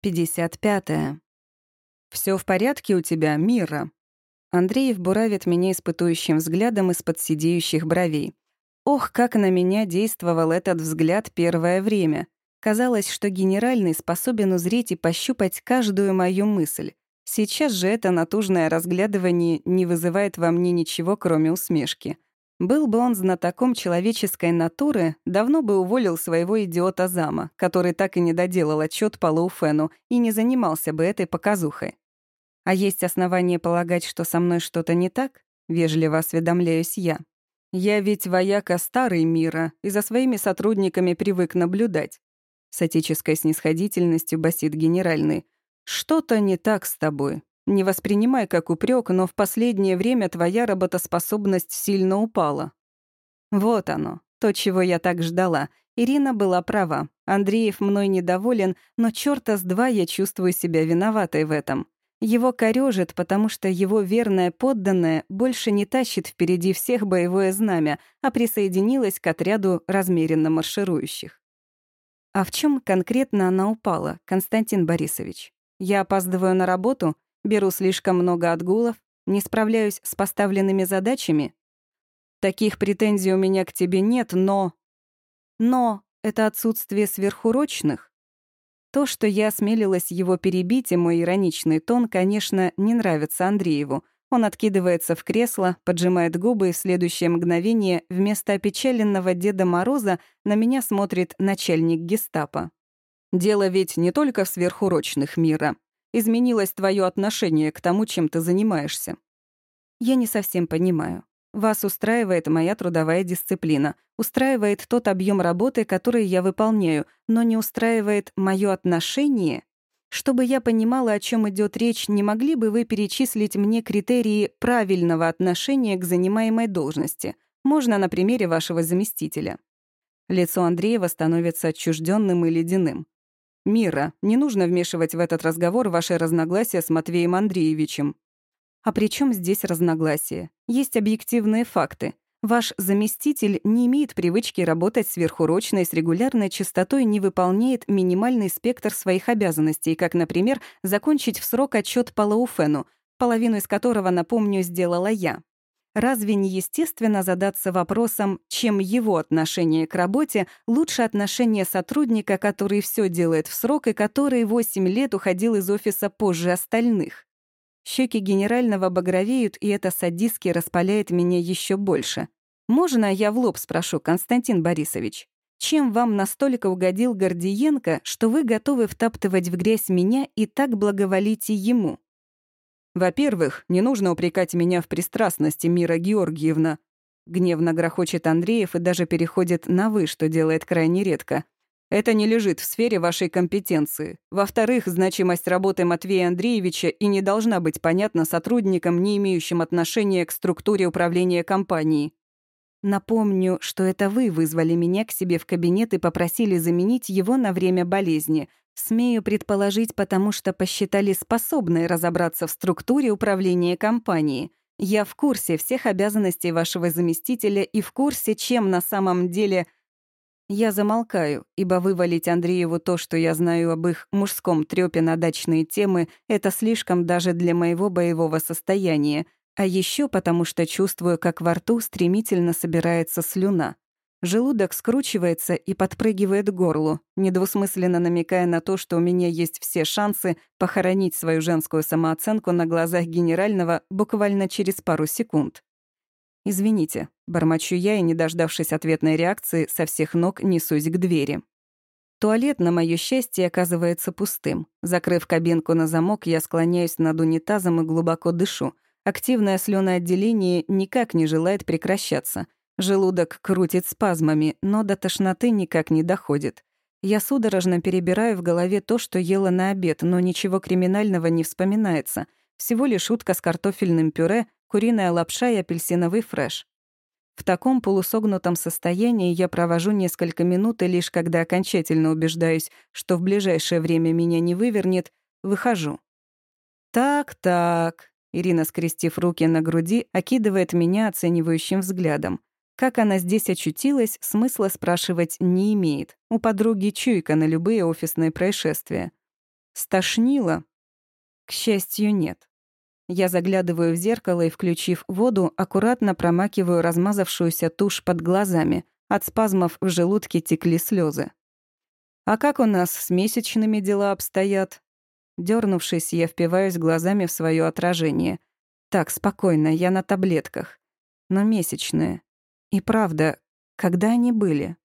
55. -е. «Всё в порядке у тебя, Мира?» Андреев буравит меня испытующим взглядом из-под сидеющих бровей. Ох, как на меня действовал этот взгляд первое время. Казалось, что генеральный способен узреть и пощупать каждую мою мысль. Сейчас же это натужное разглядывание не вызывает во мне ничего, кроме усмешки. Был бы он знатоком человеческой натуры, давно бы уволил своего идиота зама, который так и не доделал отчет по Лоуфену и не занимался бы этой показухой. А есть основания полагать, что со мной что-то не так? Вежливо осведомляюсь я. Я ведь вояка старой мира и за своими сотрудниками привык наблюдать. С отеческой снисходительностью басит генеральный. Что-то не так с тобой. Не воспринимай как упрек, но в последнее время твоя работоспособность сильно упала. Вот оно, то, чего я так ждала. Ирина была права. Андреев мной недоволен, но чёрта с два я чувствую себя виноватой в этом. Его корёжит, потому что его верная подданная больше не тащит впереди всех боевое знамя, а присоединилась к отряду размеренно марширующих. А в чем конкретно она упала, Константин Борисович? Я опаздываю на работу — беру слишком много отгулов, не справляюсь с поставленными задачами? Таких претензий у меня к тебе нет, но... Но это отсутствие сверхурочных? То, что я осмелилась его перебить, и мой ироничный тон, конечно, не нравится Андрееву. Он откидывается в кресло, поджимает губы, и в следующее мгновение вместо опечаленного Деда Мороза на меня смотрит начальник гестапо. Дело ведь не только в сверхурочных мира изменилось твое отношение к тому, чем ты занимаешься? Я не совсем понимаю. Вас устраивает моя трудовая дисциплина, устраивает тот объем работы, который я выполняю, но не устраивает мое отношение? Чтобы я понимала, о чем идет речь, не могли бы вы перечислить мне критерии правильного отношения к занимаемой должности? Можно на примере вашего заместителя. Лицо Андреева становится отчужденным и ледяным. «Мира, не нужно вмешивать в этот разговор ваши разногласия с Матвеем Андреевичем». «А при чем здесь разногласия? Есть объективные факты. Ваш заместитель не имеет привычки работать сверхурочно и с регулярной частотой не выполняет минимальный спектр своих обязанностей, как, например, закончить в срок отчет по Лауфену, половину из которого, напомню, сделала я. Разве не естественно задаться вопросом, чем его отношение к работе лучше отношения сотрудника, который все делает в срок и который 8 лет уходил из офиса позже остальных? Щеки генерального багровеют, и это садистски распаляет меня еще больше. Можно я в лоб спрошу, Константин Борисович? Чем вам настолько угодил Гордиенко, что вы готовы втаптывать в грязь меня и так благоволите ему? «Во-первых, не нужно упрекать меня в пристрастности, Мира Георгиевна». Гневно грохочет Андреев и даже переходит на «вы», что делает крайне редко. Это не лежит в сфере вашей компетенции. Во-вторых, значимость работы Матвея Андреевича и не должна быть понятна сотрудникам, не имеющим отношения к структуре управления компанией. Напомню, что это вы вызвали меня к себе в кабинет и попросили заменить его на время болезни. Смею предположить, потому что посчитали способной разобраться в структуре управления компанией. Я в курсе всех обязанностей вашего заместителя и в курсе, чем на самом деле... Я замолкаю, ибо вывалить Андрееву то, что я знаю об их мужском трёпе на дачные темы, это слишком даже для моего боевого состояния, а еще потому что чувствую, как во рту стремительно собирается слюна. Желудок скручивается и подпрыгивает к горлу, недвусмысленно намекая на то, что у меня есть все шансы похоронить свою женскую самооценку на глазах генерального буквально через пару секунд. «Извините», — бормочу я и, не дождавшись ответной реакции, со всех ног несусь к двери. Туалет, на моё счастье, оказывается пустым. Закрыв кабинку на замок, я склоняюсь над унитазом и глубоко дышу. Активное слюноотделение никак не желает прекращаться — Желудок крутит спазмами, но до тошноты никак не доходит. Я судорожно перебираю в голове то, что ела на обед, но ничего криминального не вспоминается. Всего лишь утка с картофельным пюре, куриная лапша и апельсиновый фреш. В таком полусогнутом состоянии я провожу несколько минут, и лишь когда окончательно убеждаюсь, что в ближайшее время меня не вывернет, выхожу. «Так-так», — Ирина, скрестив руки на груди, окидывает меня оценивающим взглядом. Как она здесь очутилась, смысла спрашивать не имеет. У подруги чуйка на любые офисные происшествия. Стошнило? К счастью, нет. Я заглядываю в зеркало и, включив воду, аккуратно промакиваю размазавшуюся тушь под глазами. От спазмов в желудке текли слезы. «А как у нас с месячными дела обстоят?» Дернувшись, я впиваюсь глазами в свое отражение. Так, спокойно, я на таблетках. Но месячные. И правда, когда они были?